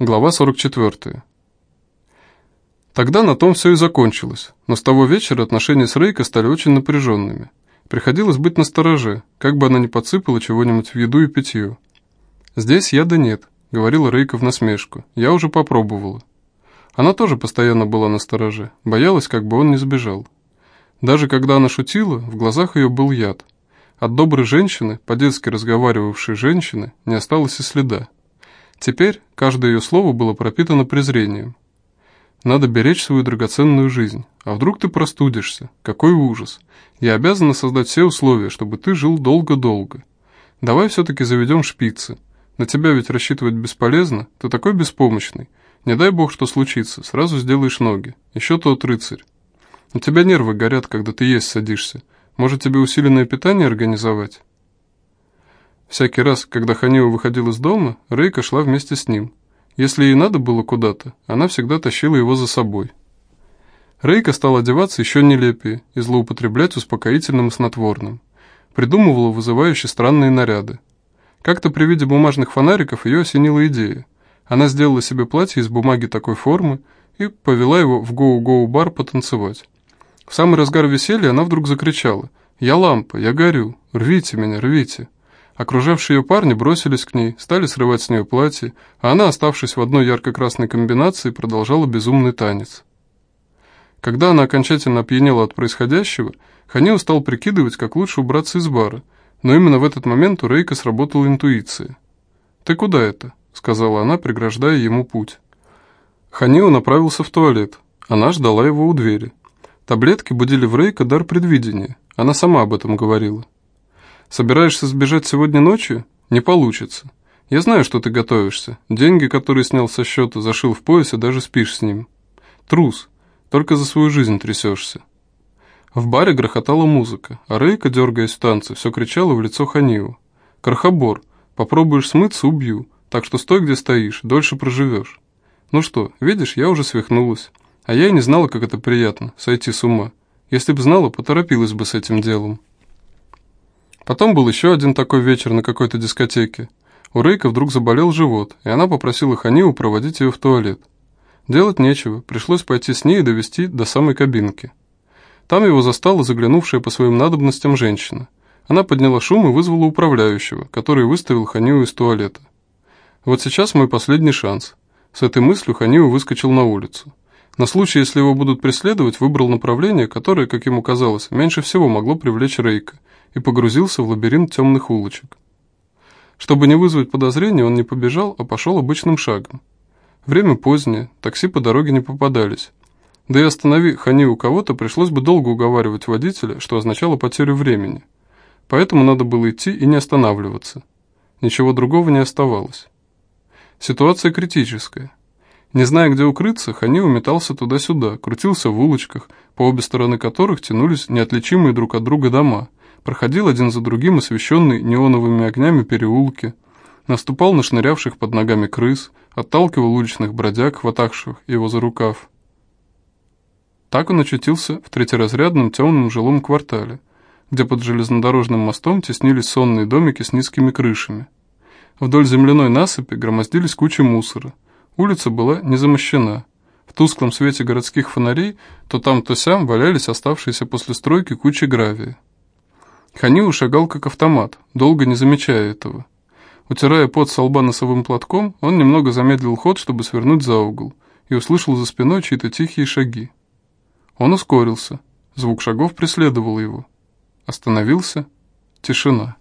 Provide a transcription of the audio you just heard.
Глава 44. Тогда на том все и закончилось, но с того вечера отношения с Рейко стали очень напряженными. Приходилось быть настороже, как бы она ни подсыпала чего-нибудь в еду и питье. «Здесь яда нет», — говорила Рейка в насмешку, — «я уже попробовала». Она тоже постоянно была настороже, боялась, как бы он не сбежал. Даже когда она шутила, в глазах ее был яд. От доброй женщины, по-детски разговаривавшей женщины, не осталось и следа. Теперь каждое ее слово было пропитано презрением. Надо беречь свою драгоценную жизнь. А вдруг ты простудишься? Какой ужас. Я обязана создать все условия, чтобы ты жил долго-долго. Давай все-таки заведем шпицы. На тебя ведь рассчитывать бесполезно, ты такой беспомощный. Не дай бог, что случится, сразу сделаешь ноги. Еще тот рыцарь. У тебя нервы горят, когда ты есть садишься. Может, тебе усиленное питание организовать? Всякий раз, когда Ханио выходил из дома, Рейка шла вместе с ним. Если ей надо было куда-то, она всегда тащила его за собой. Рейка стала одеваться еще нелепее и злоупотреблять успокоительным и снотворным. Придумывала вызывающие странные наряды. Как-то при виде бумажных фонариков ее осенила идея. Она сделала себе платье из бумаги такой формы и повела его в гоу-гоу-бар потанцевать. В самый разгар веселья она вдруг закричала «Я лампа, я горю, рвите меня, рвите!» Окружавшие ее парни бросились к ней, стали срывать с нее платье, а она, оставшись в одной ярко-красной комбинации, продолжала безумный танец. Когда она окончательно опьянела от происходящего, Ханио стал прикидывать, как лучше убраться из бара, но именно в этот момент у Рейка сработала интуиция. «Ты куда это?» — сказала она, преграждая ему путь. Ханио направился в туалет, она ждала его у двери. Таблетки будили в Рейка дар предвидения, она сама об этом говорила. Собираешься сбежать сегодня ночью? Не получится. Я знаю, что ты готовишься. Деньги, которые снял со счета, зашил в пояс и даже спишь с ним. Трус. Только за свою жизнь трясешься. В баре грохотала музыка, а Рейка, дергаясь в танце, все кричала в лицо Ханиу. «Крохобор, попробуешь смыться, убью, так что стой, где стоишь, дольше проживешь». Ну что, видишь, я уже свихнулась. А я и не знала, как это приятно, сойти с ума. Если б знала, поторопилась бы с этим делом. Потом был еще один такой вечер на какой-то дискотеке. У Рейка вдруг заболел живот, и она попросила Ханиу проводить ее в туалет. Делать нечего, пришлось пойти с ней и довести до самой кабинки. Там его застала заглянувшая по своим надобностям женщина. Она подняла шум и вызвала управляющего, который выставил Ханиу из туалета. Вот сейчас мой последний шанс. С этой мыслью Ханиу выскочил на улицу. На случай, если его будут преследовать, выбрал направление, которое, как ему казалось, меньше всего могло привлечь Рейка – и погрузился в лабиринт темных улочек. Чтобы не вызвать подозрения, он не побежал, а пошел обычным шагом. Время позднее, такси по дороге не попадались. Да и останови Хани у кого-то, пришлось бы долго уговаривать водителя, что означало потерю времени. Поэтому надо было идти и не останавливаться. Ничего другого не оставалось. Ситуация критическая. Не зная, где укрыться, Хани уметался туда-сюда, крутился в улочках, по обе стороны которых тянулись неотличимые друг от друга дома – проходил один за другим освещенный неоновыми огнями переулки, наступал на шнырявших под ногами крыс, отталкивал уличных бродяг, хватавших его за рукав. Так он очутился в третьеразрядном темном жилом квартале, где под железнодорожным мостом теснились сонные домики с низкими крышами. Вдоль земляной насыпи громоздились кучи мусора. Улица была не замощена. В тусклом свете городских фонарей то там, то сям валялись оставшиеся после стройки кучи гравия. Ханил шагал как автомат, долго не замечая этого. Утирая пот со лба носовым платком, он немного замедлил ход, чтобы свернуть за угол, и услышал за спиной чьи-то тихие шаги. Он ускорился. Звук шагов преследовал его. Остановился. Тишина.